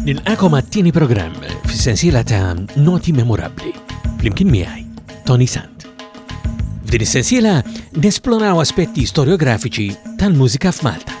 Nilqakom għat-tieni programm fis-sensiela ta' Noti Memorabbli flimkien miegħi Tony Sant. F'din is-sensiela nesploraw aspetti storjografiċi tal-mużika f'Malta.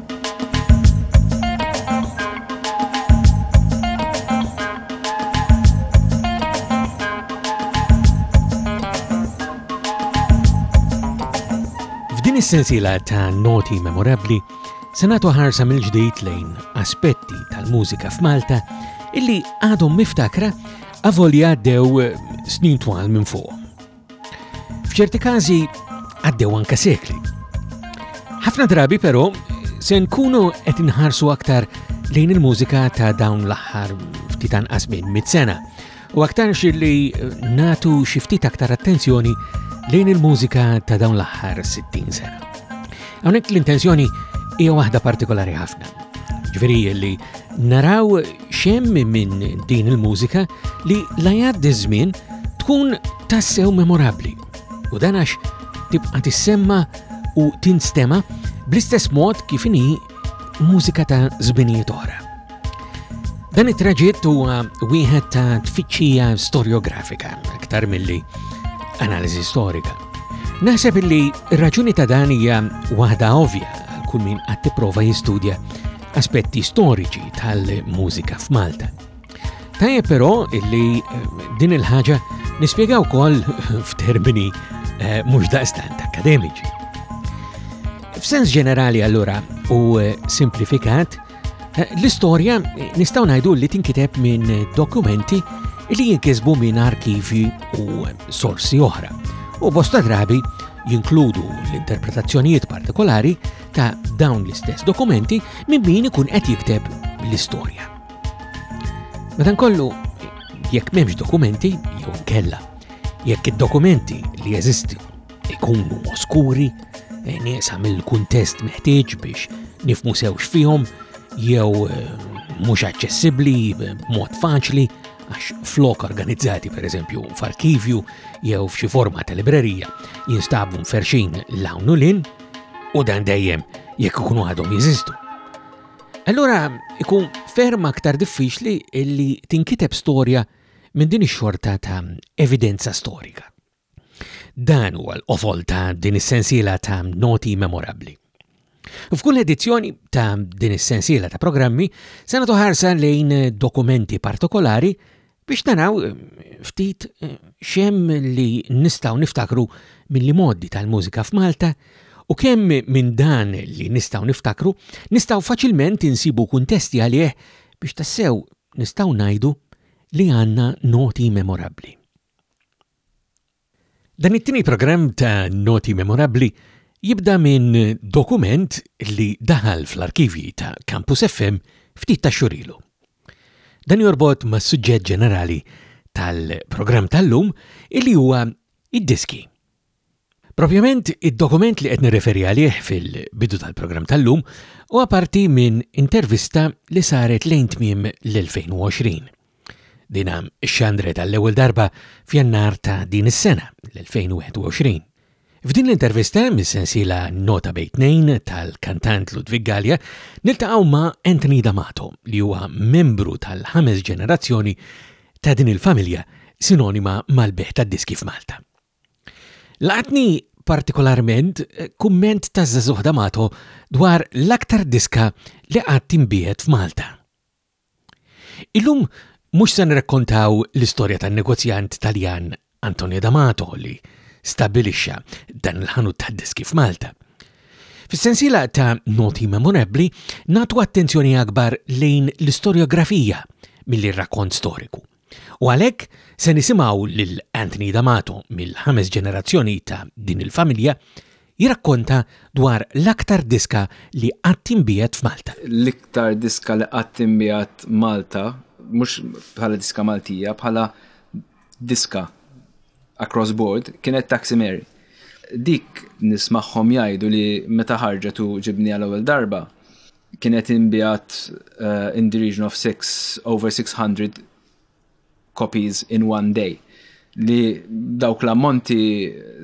F'din is-sensiela ta' noti memorabbli se nagħtu ħarsa mill-ġdid lejn aspetti tal-mużika f'Malta illi għadhom miftakra avolja dew snin twal minn fuq. F'ċerti każi għaddew anke sekli. Ħafna drabi però se nkunu qed inħarsu aktar lejn il-mużika ta' dawn l-aħħar ftit anqas minn mit-sena u aktar li natu xi ftit aktar attenzjoni lejn il-mużika ta' dawn l-aħħar 60 sena. Hawnhekk l-intenzjoni hija waħda partikolari ħafna. Ġifieri li naraw X'hemm minn din il-mużika li la jgħaddi ż-żmien tkun tassew memorabbli u dan għax tibqa' tissemma u tinstema bl-istess mod kif inhi mużika ta' żminijiet oħra. Dan it-traġitt huwa wieħed ta' tfittxija storjografika aktar milli analiżi storika. Naħseb illi r-raġuni ta' dan hija waħda ovvja kull min qed tipprova jistudja aspetti storiċi tal-mużika f'Malta. Tajja però illi eh, din il-ħaġa nispjegaw kol f'termini eh, mhux daqstant akademiċi. F'sens ġenerali allura u eh, simplifikat, l-istorja nistgħu ngħidu li tinkiteb minn dokumenti li jinkisbu minn arkivi u sorsi oħra u bosta drabi jinkludu l-interpretazzjonijiet partikolari ta' dawn l-istess dokumenti minn min ikun qed jikteb l-istorja. Madankollu, jekk m'hemmx dokumenti jew kella, jekk id-dokumenti li jeżistu ikunu oskuri, eh, nieqsa mill-kuntest meħtieġ biex nifmu sewx fihom jew eh, mhux aċċessibbli b'mod faċli għax flok organizzati per eżempju f'arkivju jew f'xi forma ta' librerija jinstabu mferxin l-hawn u lin, u dan dejjem jekk ikunu għadhom jeżistu. Allura ikun ferm aktar diffiċli li tinkiteb storja minn din ix-xorta ta' evidenza storika. Dan huwa l-qofol ta' din is-sensiela ta' noti memorabbli. F'kull edizzjoni ta' din is-sensiela ta' programmi se nagħtu ħarsa lejn dokumenti partikolari Biex naraw ftit xemm li nistgħu niftakru mill modi tal-mużika f'Malta u kemm minn dan li nistgħu niftakru nistgħu faċilment insibu kuntesti għalih biex tassew nistgħu ngħidu li għandna noti memorabbli. Dan it-tieni programm ta' Noti Memorabbli jibda minn dokument li daħal fl-arkivji ta' Campus FM ftit ta' xhur ilu. Dan jorbot mas-suġġett ġenerali tal-programm tal-lum illi huwa id-diski. Propjament id-dokument li qed nirreferi għalih fil-bidu tal-programm tal-lum huwa parti minn intervista li saret lejn tmiem l-2020. Dina xandret għall-ewwel darba f'Jannar ta' din is-sena, l-2021. F'din l-intervista mis-sensiela Nota Bej Tnejn tal-kantant Ludwig Gallia niltaqgħu ma' Anthony D'Amato li huwa membru tal-ħames ġenerazzjoni ta' din il-familja sinonima mal-beħ tad-diski f'Malta. Laqatni partikolarment kumment ta' Zazuh D'Amato dwar l-aktar diska li qatt inbieħet f'Malta. Illum mhux se nrakkontaw l-istorja tan-negozjant Taljan Antonio D'Amato li stabbilixxa dan il-ħanut tad-diski f'Malta. Fis-sensiela ta' noti memorabbli nagħtu attenzjoni akbar lejn l-istorjografija milli r-rakkont storiku. U għalhekk se nisimgħu lil Anthony D'Amato mill-ħames ġenerazzjoni ta' din il-familja jirakkonta dwar l-aktar diska li qatt inbiegħet f'Malta. L-iktar diska li qatt inbiegħet Malta, mhux bħala diska Maltija, bħala diska across board, kienet Taxi Mary. Dik nismaħħom jgħidu li meta ħarġet u ġibni għal ewwel darba, kienet inbijat uh, in the region of six, over 600 copies in one day. Li dawk l-ammonti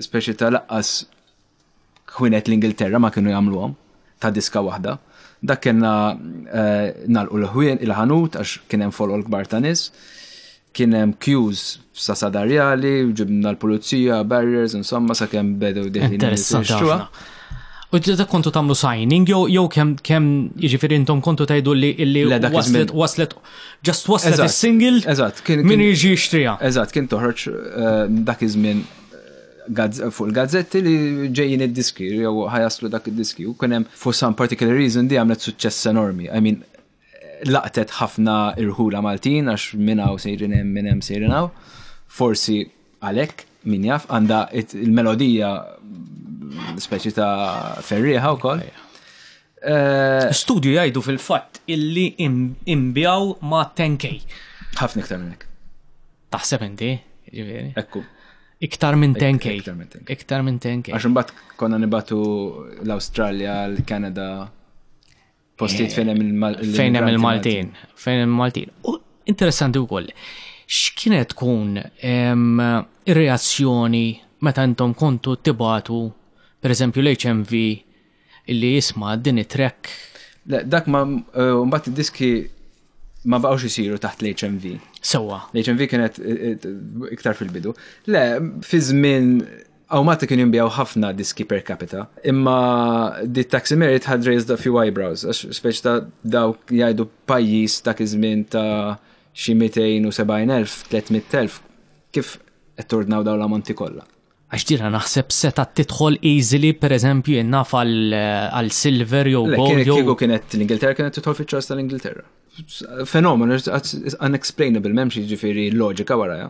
speċi ta' laqqas kienet l-Ingilterra ma kienu jagħmluhom ta' diska waħda. Dak kena uh, nalqu l-ħwien il-ħanut għax kien hemm folol kbar ta' nies. Kien hemm queues sa sadarjali, ġibna l-pulizija, barriers, insomma sakemm bedew dejjem. Interessanti ħafna. U ġdida kontu tamlu signing, jew jew kemm kemm jiġifieri intom kontu tgħidu li li Le, dak waslet iż-żmien. waslet just waslet Eżatt. is-single Eżatt, kien min kien- jiġi jixtriha. Eżatt, kien toħroġ eh, dak iż-żmien eh, gazz- fuq il-gazzetti li ġejjin id-diski, jew ħajaslu dak id-diski. U kien hemm for some particular reason di għamlet suċċess enormi. I mean, laqtet ħafna irħula Maltin għax minn hawn sejrin hemm minn hemm sejrin hawn. Forsi għalhekk min jaf għandha il-melodija speċi ta' ferriħa wkoll. Eh, Studju jgħidu fil-fatt illi imbjaw ma' 10k. Ħafna iktar minn hekk. Taħseb inti, ġifieri. Ekku. Iktar minn 10k. Iktar minn 10k. Għax imbagħad konna nibatu l-Awstralja, l-Kanada, Postijiet fejn hemm il-Maltin. Fejn hemm il-Maltin. Fejn hemm il-Maltin. U interessanti wkoll. X'kienet tkun ir-reazzjoni meta intom kontu tibatu, per eżempju, l-HMV illi jisma din it-trek? Dak ma eh, mbagħad id-diski ma baqgħux isiru taħt l-HMV. Sewwa. L-HMV kienet eh, eh, iktar fil-bidu. Le, fi żmien Aw Malta kienu jinbijaw ħafna diski per capita, imma di Taxi Merit had raised a few eyebrows, għax speċ ta' dawk jgħidu pajjiż dak iż-żmien ta' xi 270,000, 300,000, kif qed tordnaw dawn l-ammonti kollha. Għax dina naħseb seta tidħol easily per eżempju jennaf għal silver jew gold. Kieku kienet l-Ingilterra kienet tidħol fi ċos tal-Ingilterra. Fenomenu, unexplainable, memx ġifiri loġika waraja.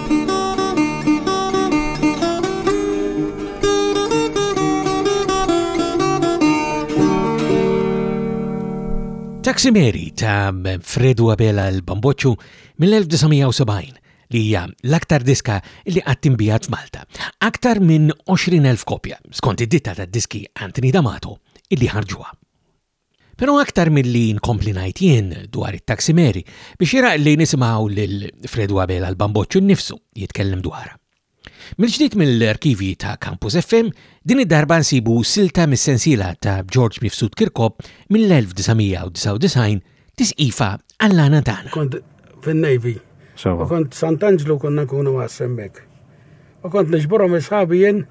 Taksimeri ta' Fredu Abela l-Bamboċu mill-1970 li hija l-aktar diska li qatt imbijat f'Malta. Aktar minn 20,000 kopja skont id-ditta tad-diski Anthony D'Amato illi ħarġuha. Pero' aktar milli nkompli ngħid jien dwar it-Taksimeri, biex jiraq li nisimgħu lil Fredu Abela l-Bamboċċu nnifsu jitkellem dwarha. Mill-ġdid mill-arkivji ta' Campus FM, din id-darba nsibu silta mis-sensiela ta' George Mifsud Kirkop mill-1999 Tisqifa għall-għana tagħna. Kont fin-Navy. Sewwa. U kont Sant'Anġlu konna nkunu għas hemmhekk. U kont nixburhom isħabi jien,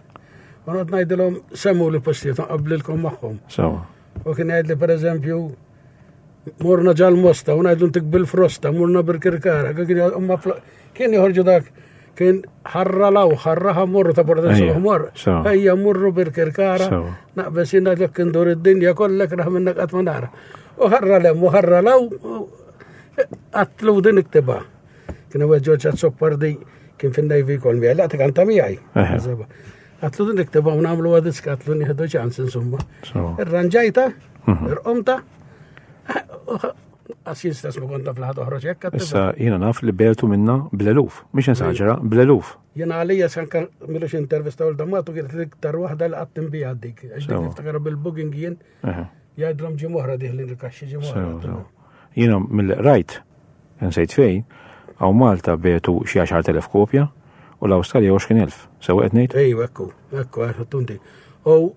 u not ngħidilhom semmu li postijiet naqablilkom magħhom. Sewa. U kien jgħidli pereżempju morna ġal mosta, u ngħidlu ntik bil-frosta, morna bil-kirkara, kien joħorġu dak kien ħarra law, ħarraħa morru ta' borda s-sohmor. Ejja morru bil-kirkara, naqbes jina dak kien dur id-dinja kollek raħ minnak għatmanara. U ħarra lem, u ħarra law, għatlu din iktiba. Kien għu Ġorġ Azzopardi kien fin Navy kol miegħi, laqti kanta miegħi. Għatlu din niktibha u nagħmlu għadis għatlu nieħdu ċans insomma. Irranġajta, mhm. irqomta, għas jistess ma konta fl-ħad uħroċ jekk. Issa jina naf li bertu minna bleluf, miex nsaġra, bleluf. Jina għalija san kan milux intervista u l-dammatu kienet l-iktar wahda li għattim bija dik. Niftakar bil-booking jien. Jgħidlhom ġim oħra diħli l-kaxxi ġim oħra. Jiena mill rajt, nsejt fej, għaw Malta betu xi 10,000 kopja u l-Awstralja 20,000. Sew qed ngħid? Ejju, ekku, ekku, għax tunti. U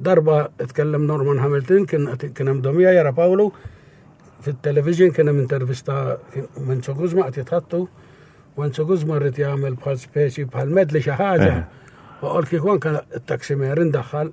darba tkellem Norman Hamilton kien kien hemm domija jara Pawlu fit-television kien hemm intervista Menzo Guzma qed jitħattu. Menzo Guzma rrid jagħmel bħal speċi bħal medli xi ħaġa. Eh. U qol kieku anke t-taxi merin daħħal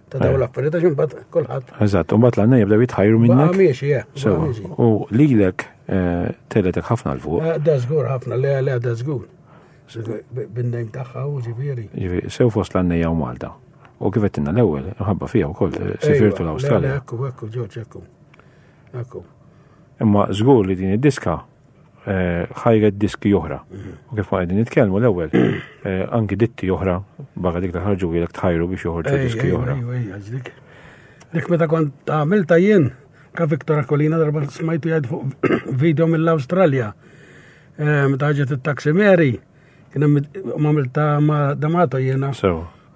ta' dawn eh. l-affarijiet għax imbagħad kulħadd. Eżatt, imbagħad l-għandna jibdew jitħajru minnek. Miex, je. Sewa, u lilek eh, teletek ħafna l-fuq. Eh, da żgur ħafna, le le da żgur. Bin-nejm tagħha u ġifieri. Ġifieri, sew fost l-għannejja u Malta. U kif qed l-ewwel, ħabba fiha wkoll sifirtu l-Awstralja. Ekku, ekku, ġoġ, ekku. Ekku. Imma żgur li din id-diska Eh, ħajret diski oħra. U kif ma għedin nitkellmu l-ewwel, eh, anki ditti oħra, baga dik ta' ħarġu għilek tħajru biex joħorġu diski oħra. Dik meta kont għamilta jien, ka Viktor Akolina darba smajtu jgħid fuq video mill-Awstralja. Eh, meta ġiet it-taxi Mary, kien hemm għamilta ma' Damato jiena.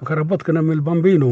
U karabot kien hemm il-bambinu.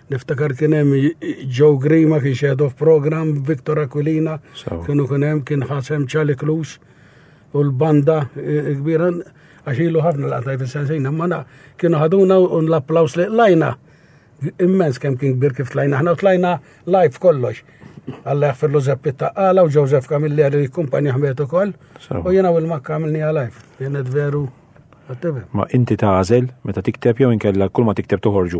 Niftakar kien hemm Joe Grima kien xed of program Victor Aquilina kienu kien hemm kien ħasem Charlie Cruz u l-banda eh, kbira għax ilu ħafna laqta fis-sensin imma kienu ħaduna u l-applaus li lajna immens kemm kien kbir kif tlajna ħna tlajna live kollox. Alla jaffirlu zeppi taqqala u Joseph Camilleri li kumpanja ħmet ukoll u jiena u l-makka għamilni għalajf. Jenet veru Ma inti tażel meta tikteb jew inkella kull ma tikteb toħorġu.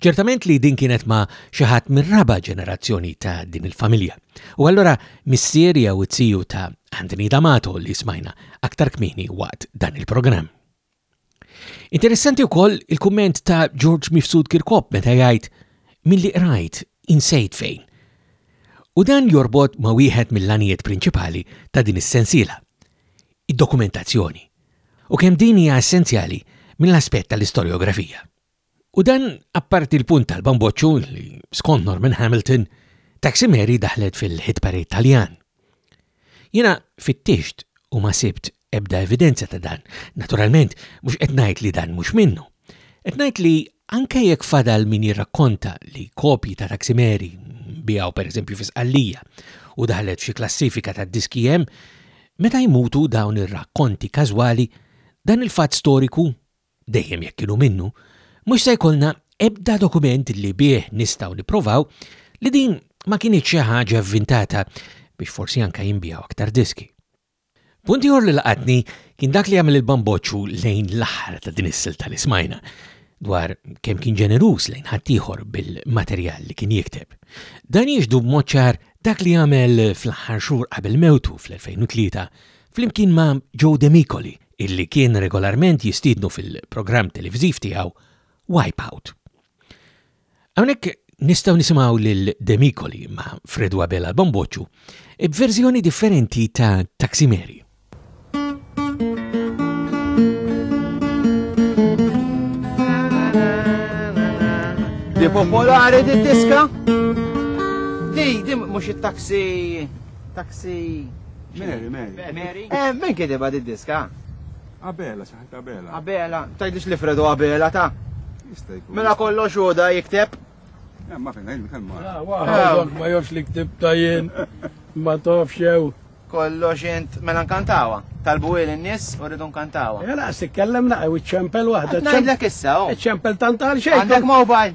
Ċertament li din kienet ma' xi ħadd mir-raba' ġenerazzjoni ta' din il-familja. U allura missier jew it-tiju ta' Anthony D'Amato li smajna aktar kmieni waqt dan il-programm. Interessanti wkoll il-kumment ta' George Mifsud Kirkop meta jgħid milli qrajt insejt fejn. U dan jorbot ma' wieħed mill-anijiet prinċipali ta' din is-sensiela, id-dokumentazzjoni, u kemm din hija essenzjali mill-aspett tal-istorjografija. U dan apparti l-punt tal-bamboċċu li, skont Norman Hamilton, Taxi Mary daħlet fil-hit parade Taljan. Jiena fittixt u ma sibt ebda evidenza ta' dan. Naturalment, mhux qed ngħid li dan mhux minnu. Qed ngħid li anke jekk fadal min jirrakkonta li kopji ta' taksimeri bijaw pereżempju fi Sqallija u daħlet f'xi klassifika ta' diski hemm, meta jmutu dawn ir-rakkonti każwali dan il-fatt storiku dejjem jekk kienu minnu, mhux se jkollna ebda dokument li bih nistgħu nipprovaw li din ma kienet xi ħaġa vvintata biex forsi anke jinbiegħu aktar diski. Punt ieħor li laqatni kien dak li jagħmel il-bamboċċu lejn l-aħħar ta' din is-silta li smajna dwar kemm kien ġeneruż lejn ħaddieħor bil-materjal li kien jikteb. Dan jiġdu b'mod ċar dak li jagħmel fl-aħħar xhur qabel mewtu fl-2003 flimkien ma' Joe Demicoli illi kien regolarment jistiednu fil-programm televżiv tiegħu Wipeout. Hawnhekk nistgħu nisimgħu lil Demicoli ma' Fredu Abel Albomboċu b'verżjoni differenti ta' Taksimeri. Di popolari di tiska? Di, di mhux it-taksi Taxi. Mary, Mary. Mary? Eh, min kideba di diska? Abela, saħet Abela. Abela, tajdix li fredu Abela ta' Mela kollox u da jikteb. Eh, ma fejna jilmi kalma. Ah, eh. Ma jofx li ktib tajjen, ma tofxew. Kollox jent, mela nkantawa. Talbu il nis u rridu nkantawa. Jela, eh, s-sikellem naqqa, u ċempel wahda. Najdlek issa, u. Oh. ċempel tant għal xejn. Għandek mobile.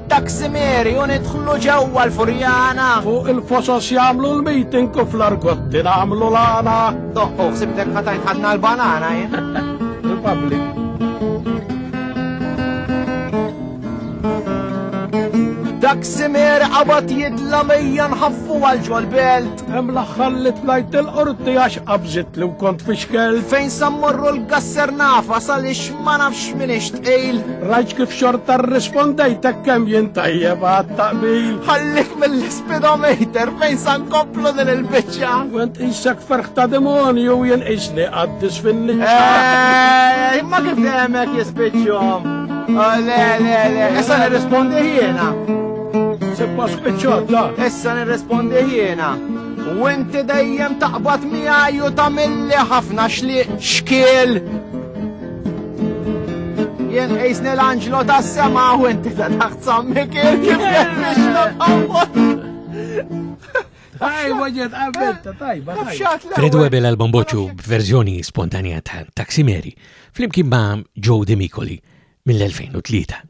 Taksimiri u nidħlu ġewwa l-Furjana. Fuq il-fosos jagħmlu l-meeting u fl-argotti nagħmlu l-għana. Doqqu, sibtek ħatajt ħadna l-banana, jien. Il-public. Taksimir qabad jidla mejja nħaffu għal ġol-belt. Hemm l-aħħar li tlajt il-qorti għax qabżit li kont fi xkel. Fejn sammorru l-gasser nafa salix ma nafx min ixtqil. Rajt kif xorta rrispondejt kemm jien tajjeb għat-taqbil. Ħallik mill-speedometer fejn san komplu din il-biċċa. Went isek ferħ ta' demonju jien isni għaddis fin-nisa. Eh, imma kif demek jispiċċhom? Oh, le, le, le, issa nirrispondi jiena. Seppa spiċċat da. Issa nirrespondi jiena. U inti dejjem taqbad miegħi u tagħmilli ħafna xliq xkiel. Jien qisni l-anġlo tas-sema u inti ta' taħt sammik kif qed nixtaq Tajba ġed għabetta, tajba. Kredu għebe l-album boċu b'verżjoni spontanja ta' Taksimeri, flimkien ma' Joe Demicoli mill-2003.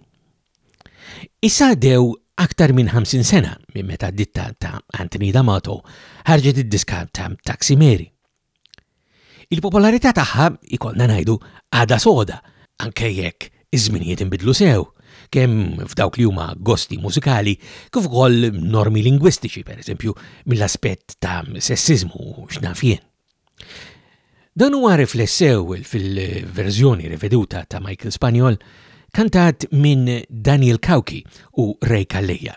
Issa għaddew aktar minn 50 sena minn meta d-ditta ta' Anthony D'Amato ħarġet id-diska ta' Taxi Mary. Il-popolarità tagħha, ikollna ngħidu, għada soda, anke jekk iż-żminijiet inbidlu sew, kemm f'dawk li huma gosti mużikali kif ukoll normi lingwistiċi, pereżempju mill-aspett ta' sessiżmu u x'naf jien. Dan huwa riflessew fil-verżjoni riveduta ta' Michael Spanjol kantat minn Daniel Cauchi u Ray Calleja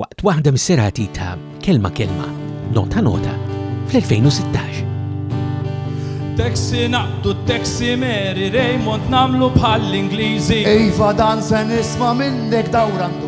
waqt waħda mis-serati ta' Kelma Kelma Nota Nota fl-2016. Taxi naqdu taxi Mary Raymond namlu bħall-Ingliżi. Ejva dan se nisma' minnek dawrandu.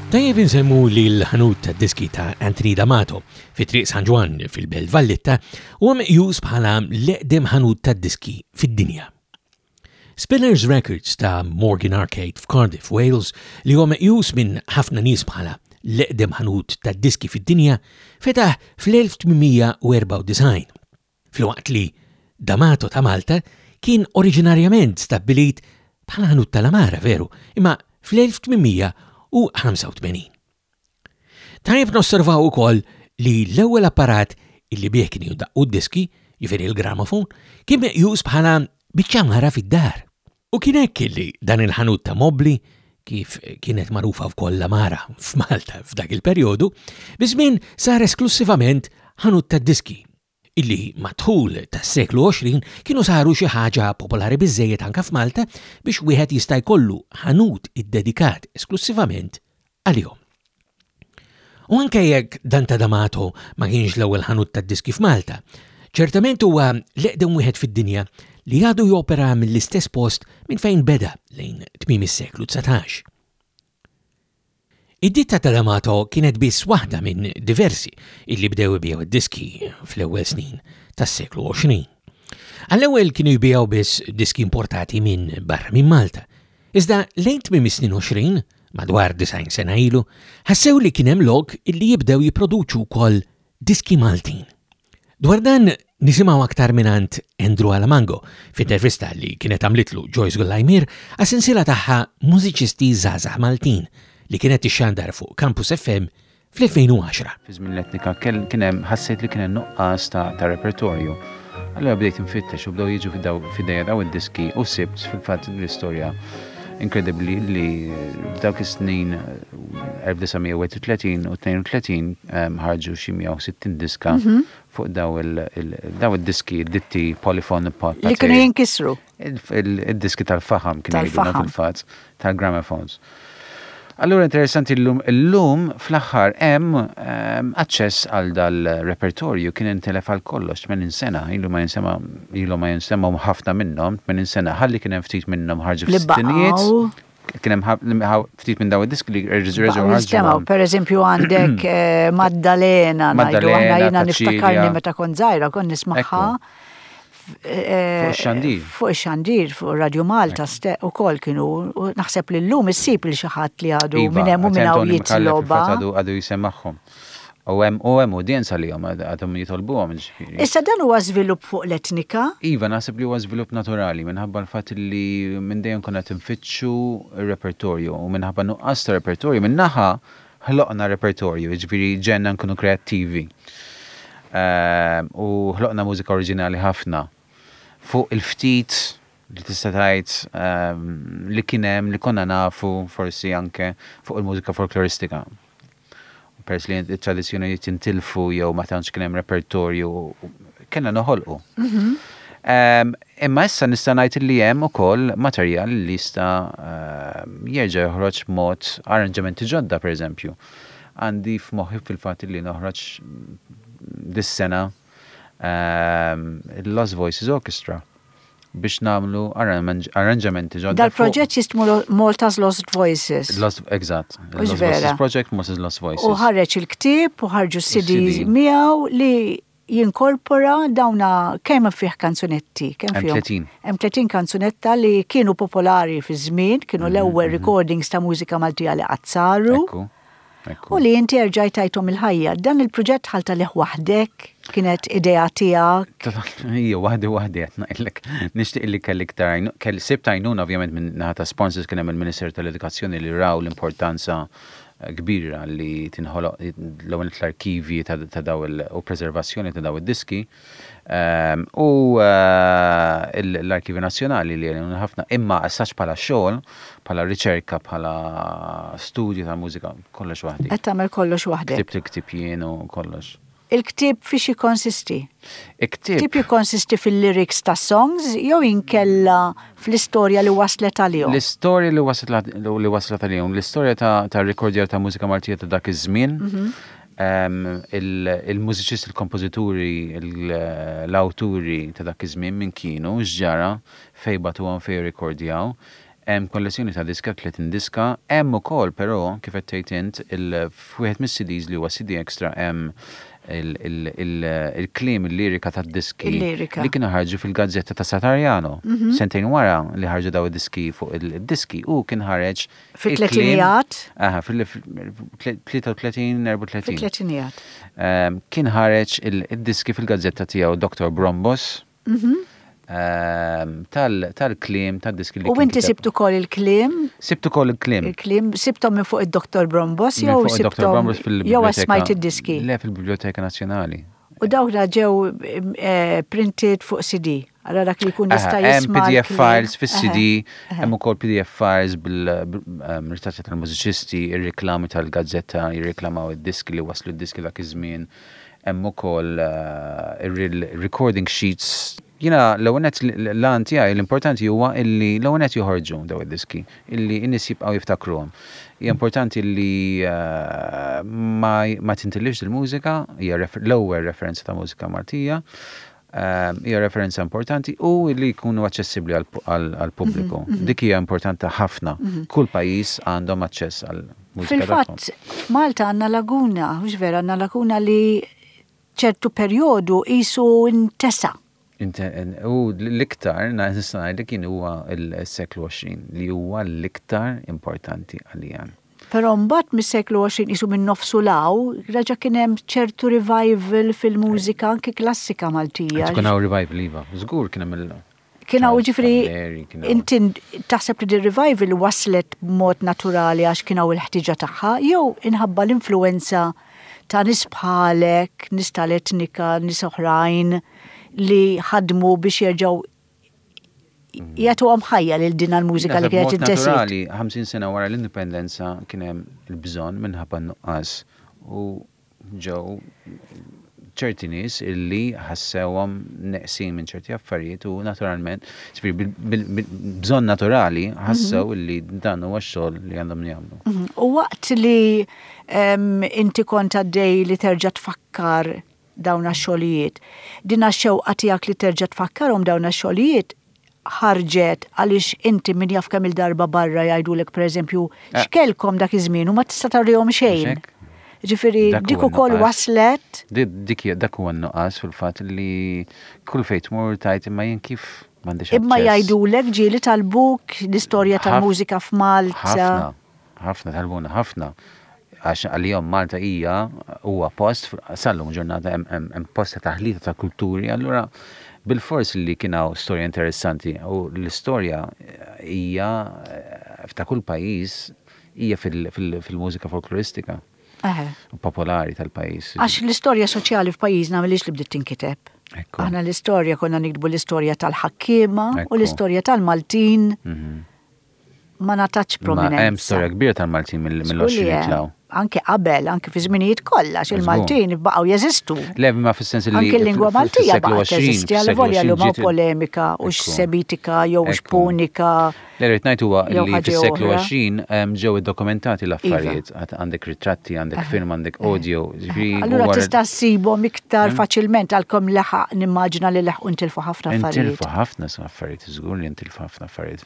Tajjeb insemmu li l-ħanut tad-diski ta' Anthony D'Amato fi Triq San Ġwann fil-Belt Valletta huwa meqjus bħala l-eqdem ħanut tad-diski fid-dinja. Spinners Records ta' Morgan Arcade f'Cardiff, Wales, li huwa meqjus minn ħafna nies bħala l-eqdem ħanut tad-diski fid-dinja, fetaħ fl-1894. Filwaqt li D'Amato ta' Malta kien oriġinarjament stabbilit bħala ħanut tal-għamara veru, imma fl-1885. Tajjeb nosservaw ukoll li l-ewwel apparat illi bih kien jindaqqu d-diski, jifieri l-gramofon, kien meqjus bħala biċċa għamara fid-dar. U kien hekk li dan il-ħanut ta' mobbli, kif kienet magħrufa wkoll l-għamara f'Malta f'dak il-perjodu, biż-żmien sar esklussivament ħanut tad-diski, illi mad-dħul tas-seklu 20 kienu saru xi ħaġa popolari biżżejjed anke f'Malta biex wieħed jista' jkollu ħanut iddedikat esklussivament għalihom. U anke jekk Danta D'Amato ma kienx l-ewwel ħanut tad-diski f'Malta, ċertament huwa l-eqdem wieħed fid-dinja li għadu jopera mill-istess post minn fejn beda lejn tmiem is-seklu 19. Id-ditta ta' D'Amato kienet biss waħda minn diversi illi bdew ibijaw id-diski fl-ewwel snin tas-seklu 20. Għall-ewwel kienu jbijaw biss diski importati minn barra minn Malta, Iżda lejn tmiem is-snin 20, madwar 90 sena ilu, ħassew li kien hemm lok li jibdew jipproduċu wkoll diski Maltin. Dwar dan nisimgħu aktar mingħand Andrew Alamango f'intervista li kienet għamlitlu Joyce Gullajmir għas-sensiela tagħha Mużiċisti Żgħażagħ Maltin li kienet ixxandar fuq Campus FM fl-2010. Fi żmien l-etnika kien hemm ħassejt li kien hemm nuqqas ta' repertorju. Allura bdejt infittex u bdew jiġu f'idejja daw id-diski u sibt fil-fatt l-istorja inkredibbli li f'dawk is-snin 1931 u 32 ħarġu xi 160 diska mhm. fuq daw id-diski ditti polifon pot. Li kienu jinkisru. Id-diski tal-faham kienu jgħidu fil-fatt. tal-gramophones. Allura interessanti llum illum fl-aħħar hemm aċċess għal dal-repertorju kien intelef għal kollox 80 sena ilu ma jinsema' ilhom ma jinsemgħu ħafna minnhom 80 sena ħalli kien hemm ftit minnhom ħarġu fis-sittinijiet kien hemm ftit minn dawn id-diski li reġgħu ħarġu. Pereżempju għandek Maddalena ngħidu aħna jiena niftakarni meta kont żgħira kont nismagħha Fuq ix-xandir. Fuq ix-xandir, fuq Radio Malta stess ukoll kienu. Naħseb li llum issib lil xi ħadd li għadu minn hemm u minn hawn jitlobha. Għadu jisemmagħhom. U hemm u hemm udjenza għalihom għadhom jitolbuhom ġifieri. Issa dan huwa żvilupp fuq l-etnika? Iva, naħseb li huwa żvilupp naturali minħabba l-fatt li minn dejjem konna qed infittxu r-repertorju u minħabba nuqqas ta' repertorju minn naħa Ħloqna repertorju, jiġifieri ġegħelna nkunu kreattivi u ħloqna mużika oriġinali ħafna fuq il-ftit li tista' tgħid li kien hemm li konna nafu forsi anke fuq il-mużika folkloristika. Peress li t-tradizzjonijiet intilfu jew ma tantx kien hemm repertorju, kellna noħolqu. Imma issa nista' ngħid li hemm ukoll materjal li jista' jerġa' joħroġ b'mod arranġamenti ġodda pereżempju. Għandi f'moħħi fil-fatt li noħroġ dis-sena l-Lost Voices Orchestra biex nagħmlu arranġamenti ġodda. Dal-proġett jistmu Malta's Lost Voices. Eżatt. Lost Voices Project, Malta's Lost Voices. U ħareġ il-ktieb u ħarġu s-CDs miegħu li jinkorpora dawna kemm fih kanzunetti, kemm Hemm fihom. 30. Hemm 30 kanzunetta li kienu popolari fiż-żmien, kienu l-ewwel recordings ta' mużika Maltija li qatt saru Ekku. Ekku. u li inti erġajt tajthom il-ħajja. Dan il-proġett Ħalta Lejh Waħdek kienet idea tiegħek? Ija, waħdi waħdi qed ngħidlek. Nixtieq li kelli iktar għajnu- kell- sibt għajnuna ovvjament minn naħa ta' sponsors kien hemm il-Ministeru tal-Edukazzjoni li raw l-importanza kbira li tinħoloq l-ewwel nett l-arkivji ta' daw il- u preservazzjoni ta' daw id-diski u l-Arkivju Nazzjonali li jgħinuna ħafna imma as such bħala xogħol, bħala riċerka, bħala studju tal-mużika kollox waħdi. Qed tagħmel kollox waħdek. Ktibt il-ktieb jien u kollox. Il-ktieb fiex jikkonsisti? Il-ktieb. Ktieb jikkonsisti fil-lyrics ta' songs jew inkella fl-istorja li waslet għalihom? L-istorja li waslet li waslet għalihom, l-istorja ta' rikordjar ta' mużika Maltija ta' dak iż-żmien, il-mużiċisti, il-kompożituri, l-awturi ta' dak iż-żmien min kienu, x'ġara, fejn batuhom, fejn irrikordjaw, Hemm kollezzjoni ta' diska, 30 diska. Hemm ukoll però, kif qed tgħid int, il, f'wieħed mis-CDs li huwa CD extra hemm il, il, il, il-kliem, il-lirika tad-diski Il-lirika. li kienu ħarġu fil-gazzetta ta' Satariano. Sentejn wara li ħarġu dawn id-diski fuq il, id-diski, hu kien ħareġ il-kliem Fit-tletinijat? Aha, fil, f, tl, 33, 34. Fit-tletinijat. Ehm, kien ħareġ il, id-diski fil-gazzetta tiegħu Doctor Brombos. Mhm. ehm, tal- tal-kliem, tad-diski li U kien inti kiteb. sibt ukoll il-kliem, Sibt ukoll il-kliem. il-kliem, sibtom minn fuq id-Dr. Brombos Minn jew fuq id-Dr. sibtom Bambus jew fil-biblioteka. għax smajt id-diski. Le fil-Biblioteka Nazzjonali. U dawk la ġew eh, printed fuq CD. Allora dak li jkun Aha, jista' hemm jisma' PDF l-kliem. files fis-CD, Aha, aha. hemm ukoll PDF files bil-ritratti tal-mużiċisti, ir-reklami tal-gazzetta, jirreklamaw id-diski li waslu d-diski dak iż-żmien, Hemm ukoll ir-recording sheets. Jiena l-ewwel nett l-għan tiegħi l-importanti huwa illi l-ewwel nett joħorġu dawn id-diski, illi n-nies jibqgħu jiftakruhom. Hija importanti illi ma tintilifx dil-mużika, hija l-ewwel referenza ta' mużika Maltija. hija referenza importanti u li jkunu aċċessibbli għall-pubbliku. Mhm, mhm. Dik hija importanti ħafna. Mhm. Kull pajjiż għandhom aċċess għal Fil-fatt, Malta għandna laguna, mhux vera, għandna laguna li ċertu perjodu qisu intesa' U l-iktar, nisnaj li kien huwa l-seklu 20, li huwa l-iktar importanti għalijan. Però mbagħad mis-seklu 20 qisu minn nofsu law, raġa' kien hemm ċertu revival fil-mużika anki klassika Maltija. Kien hawn revival iva, żgur kien hemm il- Kien hawn ġifri, inti taħseb li dir-revival waslet b'mod naturali għax kien hawn il-ħtieġa tagħha jew inħabba l-influwenza ta' nies bħalek, nies tal-etnika, nies oħrajn li ħadmu biex jerġgħu jagħtuhom ħajja lil din għall-mużika li kienet iddesib. Naturali, 50 sena wara l-indipendenza kien hemm il-bżonn minħabba n-nuqqas u ġew ċerti nies illi ħassewhom neqsin minn ċerti affarijiet u naturalment, ġifieri bżonn naturali ħassew mhm. illi dan huwa x-xogħol li għandhom jagħmlu. Mhm. U waqt li inti kont għaddej li terġa' tfakkar dawna xogħlijiet. Dina x-xewqa tiegħek li terġa' tfakkarhom dawna xogħlijiet ħarġet għaliex inti min jaf kemm-il darba barra jgħidulek pereżempju x'kellkom dak iż-żmien u ma tista' tawrihom xejn. Ġifieri dik ukoll waslet. Dik hija dak huwa n-nuqqas fil-fatt li kull fejn tmur tgħid imma jien kif m'għandix aċċess. Imma jgħidulek ġieli talbuk l-istorja tal-mużika f'Malta. Ħafna, Ħafna talbuna ħafna għax għalihom Malta hija huwa post sal-lum ġurnata hemm post ta' taħlita ta' kulturi, allura bil-fors li kien hawn storja interessanti u l-istorja hija f'ta' kull pajjiż hija fil-mużika folkloristika u popolari tal-pajjiż. Għax l-istorja soċjali f'pajjiżna m'ilhiex li bdiet tinkiteb. Aħna l-istorja konna nikdbu l-istorja tal-ħakkiema u l-istorja tal-Maltin. ma nataċ prominenza. Ma hemm storja kbira tal-Maltin mill-20 jitlaw. Anke qabel, anke fi żminijiet kollha, il-Maltin baqgħu jeżistu. Le, ma fis-sens li. Anke l-lingwa Maltija baqgħu jeżisti għal volja li huma polemika u x'sebitika jew x'punika. Le, rrid ngħid huwa li fis-seklu 20 ġew iddokumentati l-affarijiet. Iva. Għandek ritratti, għandek film, għandek audio. Allura tista' ssibhom iktar hmm? faċilment għalkemm leħaq nimmaġina li leħqu ntilfu ħafna affarijiet. Ntilfu ħafna affarijiet, żgur li ntilfu ħafna affarijiet.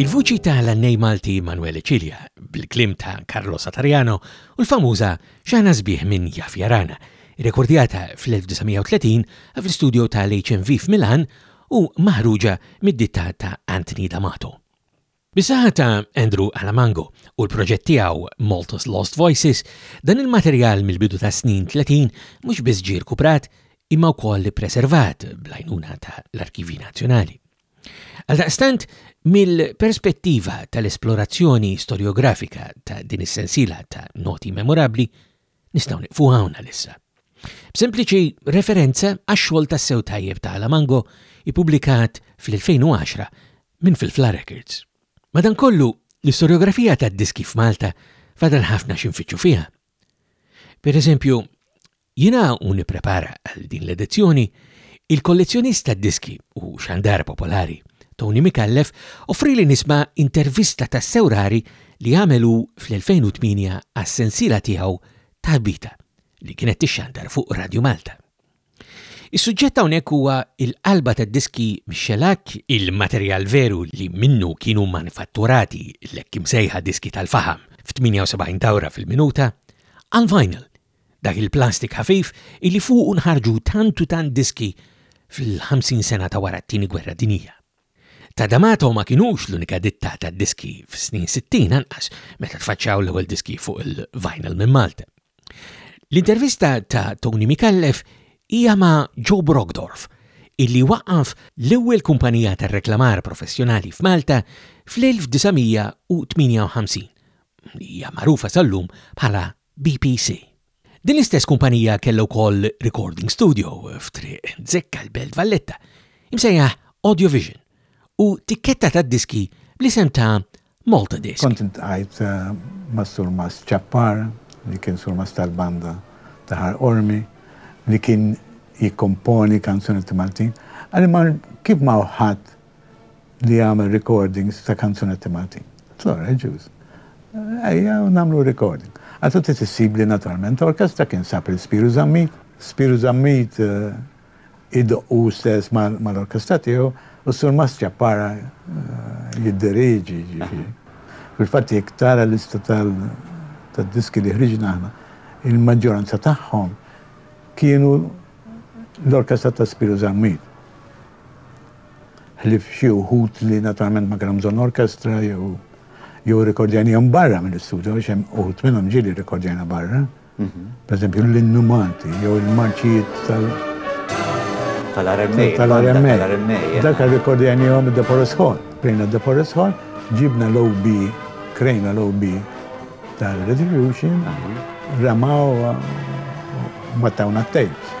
Il-vuċi ta' l-annej Malti Manuele Cilia, bil-klim ta' Carlo Satariano u l-famuża xana zbieħ minn Jaf Jarana, rekordjata fl-1930 fl-studio ta' l-HMV f'Milan u maħruġa mid-ditta ta' Anthony D'Amato. Bis-saħħa ta' Andrew Alamango u l-proġett tiegħu Malta's Lost Voices, dan il-materjal mill-bidu tas-snin 30 mhux biss ġie rkuprat imma wkoll ippreservat bl-għajnuna ta' l-Arkivji Nazzjonali. Għaldaqstant, mill-perspettiva tal-esplorazzjoni storjografika ta' din is-sensiela ta' noti memorabbli, Nistgħu niqfu hawn għalissa. B'sempliċi referenza għax-xogħol tas-sew tajjeb ta' Alamango ippubblikat fl-2010 minn fil-Fla Records. Madankollu, l-istorjografija tad-diski f'Malta fadal ħafna xinfittxu fiha. Per eżempju, jina u nipprepara għal din l-edizzjoni il-kollezzjonist tad-diski u xandar popolari Tony Mikallef offri li nisma' intervista tas-sewrari li għamel hu fl-2008 għas-sensiela tiegħu tal-bita li kienet tixxandar fuq Radio Malta. Is-suġġett hawnhekk huwa il-qalba tad-diski mix-xelak, il-materjal veru li minnu kienu manifatturati l-hekk imsejħa diski tal-faħam f'78 tawra fil-minuta, għal-vinyl, dak il-plastik ħafif illi fuq nħarġu tantu tant diski fil-50 sena ta' wara t-tieni gwerra dinija. Ta' D'Amato ma kinux l-unika ditta ta' diski fis-snin 60 anqas meta tfaċċaw l-ewwel diski fuq il-vinyl minn Malta. L-intervista ta' Tony Mikallef hija ma' Joe Brogdorf, illi waqqaf l-ewwel kumpanija tar-reklamar professjonali f'Malta fl-1958, li hija magħrufa sal-lum bħala BPC. Din l-istess kumpanija kellha wkoll recording studio f'Triq Zecca l-Belt Valletta, imsejjaħ Audio Vision, u tikketta tad-diski bl-isem ta' Malta Disc. Kont iltqajt mas-Surmast Ciappar, li kien surmast tal-banda ta' Ħar Qormi, li kien jikkomponi kanzunetti Maltin. Qalli, Mar, kif ma hawn ħadd li jagħmel recordings ta' kanzunetti Maltin. Tlor, Ġuż, ejja u nagħmlu recording. Għad u trid issibli naturalment orkestra kien sab lil Spiru Zammit. Spiru Zammit idoqq hu stess mal-orkestra tiegħu u s-Surmast Ċappara jiddiriġi ġifieri. Fil-fatt jekk tara l-lista tad-diski li ħriġna aħna, il-maġġoranza tagħhom kienu l-orkestra ta' Spiru Zammit. ħlief xi wħud li naturalment ma kellhom bżonn orkestra jew jew irrikordjanihom barra mill-istudju għax hemm uħud minnhom ġieli rrikordjajna barra. Mhm. Per eżempju l-innu Malti jew il-marċijiet tal- tal-RMA. Tal-RMA. Dak rrikordjanihom id-Deporus Hall. Krejna d-Deporus Hall, ġibna l-OB, krejna l-OB tal-Retribution, mhm. ramaw mattawna t-tejps.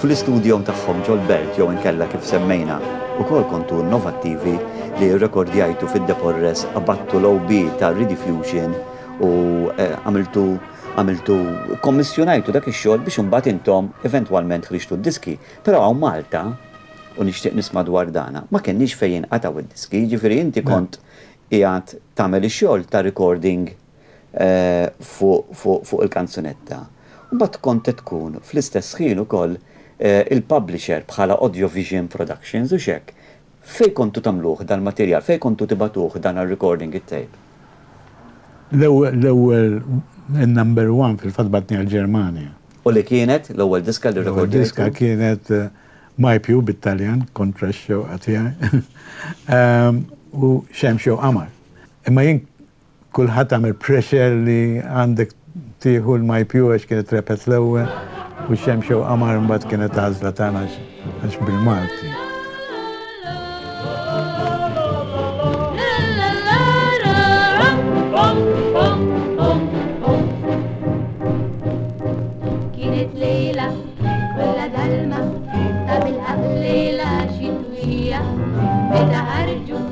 Fl-istudio tagħhom ġol-Belt jew inkella kif semmejna ukoll kontu innovattivi li rrekordjajtu fid-Deporres qabattu l-OB ta' Rediffusion u għamiltu għamiltu kkommissjonajtu dak ix-xogħol biex imbagħad intom eventwalment ħriġtu d-diski. Però hawn Malta, u nixtieq nisma' dwar dan, ma kenniex fejn jinqatgħu d-diski, jiġifieri inti kont qiegħed tagħmel ix-xogħol ta' recording fuq il-kanzunetta. Mbagħad kont qed tkun fl-istess ħin ukoll il-publisher bħala Audio Vision Productions u x'hekk. Fejn kontu tagħmluh dal-materjal? Fejn kontu tibagħtuh dan għar-recording it-tape? L-ewwel, in-number one fil-fatt bagħatni għall-Ġermanja. U li kienet l-ewwel diska li rrekordejtu? L-ewwel diska kienet My Pew bit-Taljan, kontra x-xewqa tiegħi, u Xemx jew Qamar. Imma jien Kulħadd għamel pressure li għandek tieħu l-MyPew għax kienet rebħet l-ewwel u Xemx jew Qamar imbagħad kienet għażla tagħna għax bil-Malti.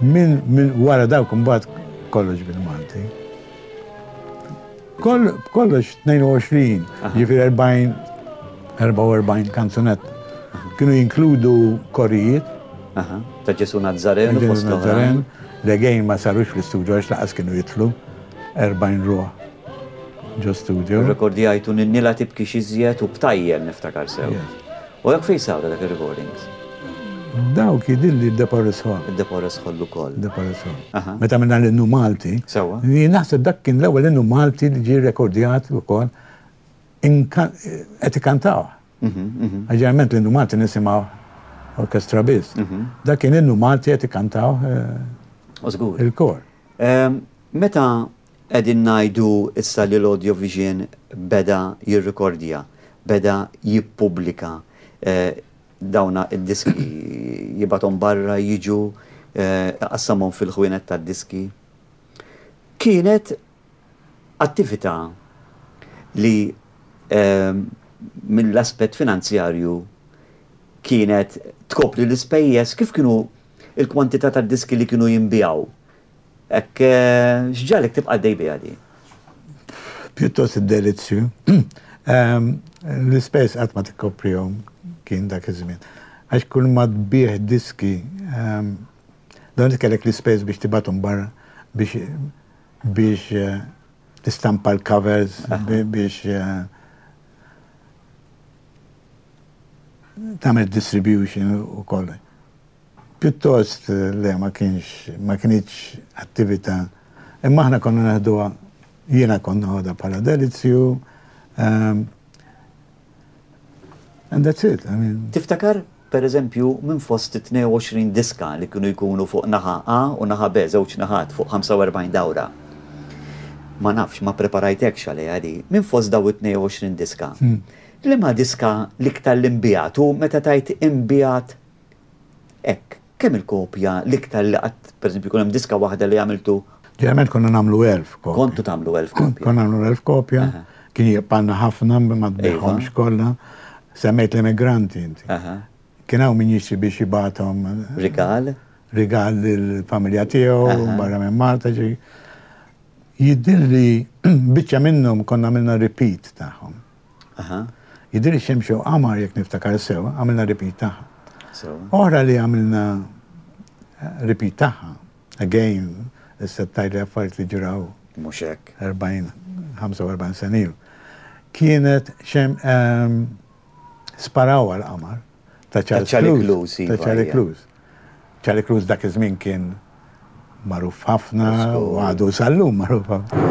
Minn min wara dawk imbagħad kollox bil-Malti. Kollox 22, ġifir 40, 44 kanzunet. Kienu jinkludu korijiet. Ta' Ġesu Nazzaren, Ġesu Nazzaren, The Game ma sarux fl-istudio għax laqas kienu jitlu. 40 ruħ ġo studio. Rekordjajtu ninnila tibki xizjet u btajjel niftakar sew. U jek fej sawra dak il-recordings? Dawk jidilli d-deporis hall. Id-deporis hall ukoll. Deporis hall. Meta minna l-innu Malti. Sewa. Naħseb dak kien l-ewwel innu Malti li ġie rekordjat ukoll qed ikantaw. Mhm, mhm. Ġeneralment l-innu Malti nisimgħu orkestra biss. Mhm. Dak kien innu Malti qed ikantaw eh, il-kor. Meta qegħdin ngħidu issa li l-Audio Vision beda jirrikordja, beda jippubblika dawn id-diski, jibgħathom barra jiġu, iqassamhom fil-ħwienet tad-diski, kienet attività li mill-aspett finanzjarju kienet tkopri l-ispejjeż kif kienu Il-kwantità ta' diski li kienu jinbiegħu. Hekk x'ġagħlek tibqa' għaddej biha din? Pjuttost id-delizzju. L-ispejjeż qatt ma tikkoprihom kien dak iż-żmien. Għax kull ma tbigħ diski, dawn li kellek l-ispejjeż biex tibgħathom barra, biex biex tistampa l-covers, biex tagħmel distribution u kollox. Pjuttost le ma kienx ma kinitx attività imma aħna konna neħduha jiena kont noħodha bħala delizzju ehm, and that's it. I mean. Tiftakar pereżempju minn fost it-22 diska li kienu jkunu fuq naħa A u naħa B żewġ naħat fuq 45 dawra. Ma nafx ma preparajtekx għalija di, minn fost daw it-22 diska. Hmm. Liema diska l-iktar li nbiegħet u meta tgħid inbiegħet hekk, kemm il-kopja l-iktar li qatt, pereżempju jkun hemm diska waħda li għamiltu? Ġeneralment konna nagħmlu elf kopja. Kontu tagħmlu elf kopja. Konna nagħmlu elf kopja, kien jibqgħalna ħafna ma tbiegħhomx kollha. Semmejt l-emigranti inti. Kien hawn min jixtri biex jibgħathom. Rigal? Rigal lill-familja tiegħu barra minn Malta ġi. Jidhirli biċċa minnhom konna għamilna repeat tagħhom. Jidhirli x-xemx jew qamar jekk niftakar sew, għamilna repeat tagħha. Oħra li għamilna repeat tagħha, again, issa tajli affarijiet li ġraw. Mhux hekk. 40, 45 sena ilu. Kienet xem ehm, sparaw għal-qamar. Ta' Charlie Close, iva. Ta' Charlie Close. Charlie Close dak iż-żmien kien magħruf ħafna u għadu sal-lum magħruf ħafna.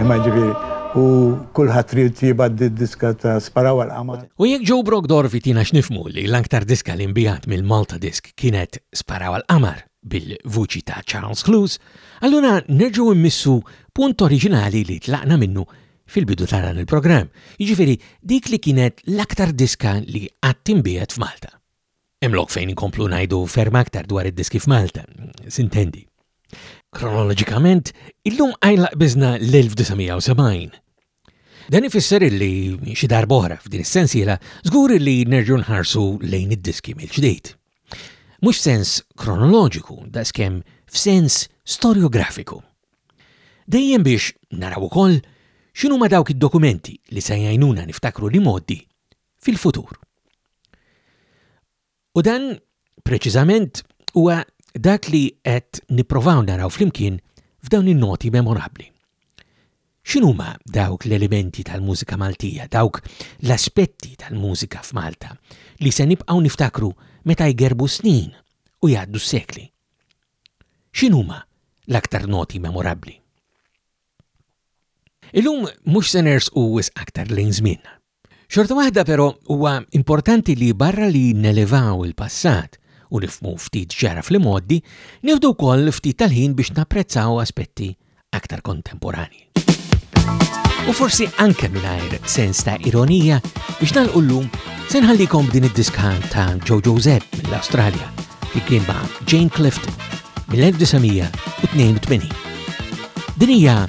Imma jiġifieri, u kulħadd ried jibgħat did-diska ta' Sparaw għall-Qamar. U jekk Joe Brogdorf itina x'nifhmu li l-aktar diska li nbiegħet mill-Malta Disc kienet Sparaw għall-Qamar bil-vuċi ta' Charles Cluse, allura nerġgħu mmissu punt oriġinali li tlaqna minnu fil-bidu ta' dan il-programm, jiġifieri dik li kienet l-aktar diska li qatt inbiegħet f'Malta. Hemm lok fejn inkomplu ngħidu ferm aktar dwar id-diski f'Malta, sintendi. Kronoloġikament, illum għajlaq biżna l-1970. Dan ifisser illi xi darba oħra f'din is-sensiela żgur li nerġgħu nħarsu lejn id-diski mill-ġdid. Mhux f'sens kronoloġiku, daskemm f'sens storjografiku. Dejjem biex naraw ukoll x'inhuma dawk id-dokumenti li se jgħinuna niftakru li moddi fil-futur. U dan preċiżament huwa dak li qed nipprovaw naraw flimkien f'dawn in-noti memorabbli. X'inhuma dawk l-elementi tal-mużika Maltija, dawk l-aspetti tal-mużika f'Malta li se nibqgħu niftakru meta jgerbu snin u jgħaddu s-sekli? X'inhuma l-aktar noti memorabbli? Illum mhux se nersqu wis aktar lejn żmienna. Xorta waħda però huwa importanti li barra li nelevaw il-passat u nifmu ftit ġara fl-imgħoddi, nifdu wkoll ftit tal-ħin biex napprezzaw aspetti aktar kontemporani. U forsi anke mingħajr sens ta' ironija biex nagħlqu llum se nħallikom din id-diskal ta' Jojo Zeb mill-Awstralja li kien ma' Jane Clifton mill-1982. Din hija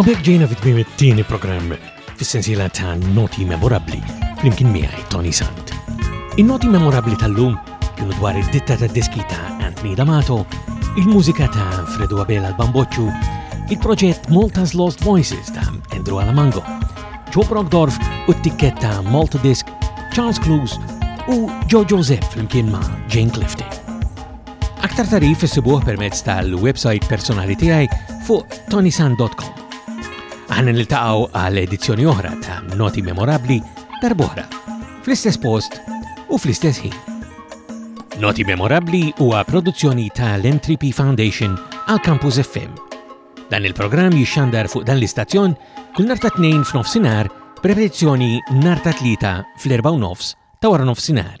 U bek ġejna fit tmim it-tieni programm fis-sensiela ta' Noti Memorabbli flimkien miegħi Tony Sant. In-noti memorabbli tal-lum kienu dwar id-ditta ta' diski ta' Anthony D'Amato, il-mużika ta' Fredu Abela l-Bamboċċu, il-proġett Malta's Lost Voices ta' Andrew Alamango, Joe Brogdorf u t-tikket ta' Malta Disc, Charles Clues u Joe Joseph flimkien ma' Jane Clifton. Aktar tarif issibuh permezz tal-website personali tiegħi fuq tonisan.com. Aħna niltaqgħu għal edizzjoni oħra ta' Noti Memorabbli darbohra, fl-istess post u fl-istess ħin. Noti Memorabbli huwa produzzjoni ta' l-N3P Foundation għal Campus FM. Dan il-programm jixxandar fuq dan l-istazzjon kull narta tnejn f'nofsinhar b'repetizzjoni narta tlieta fl-erba' nofs ta' wara nofsinhar.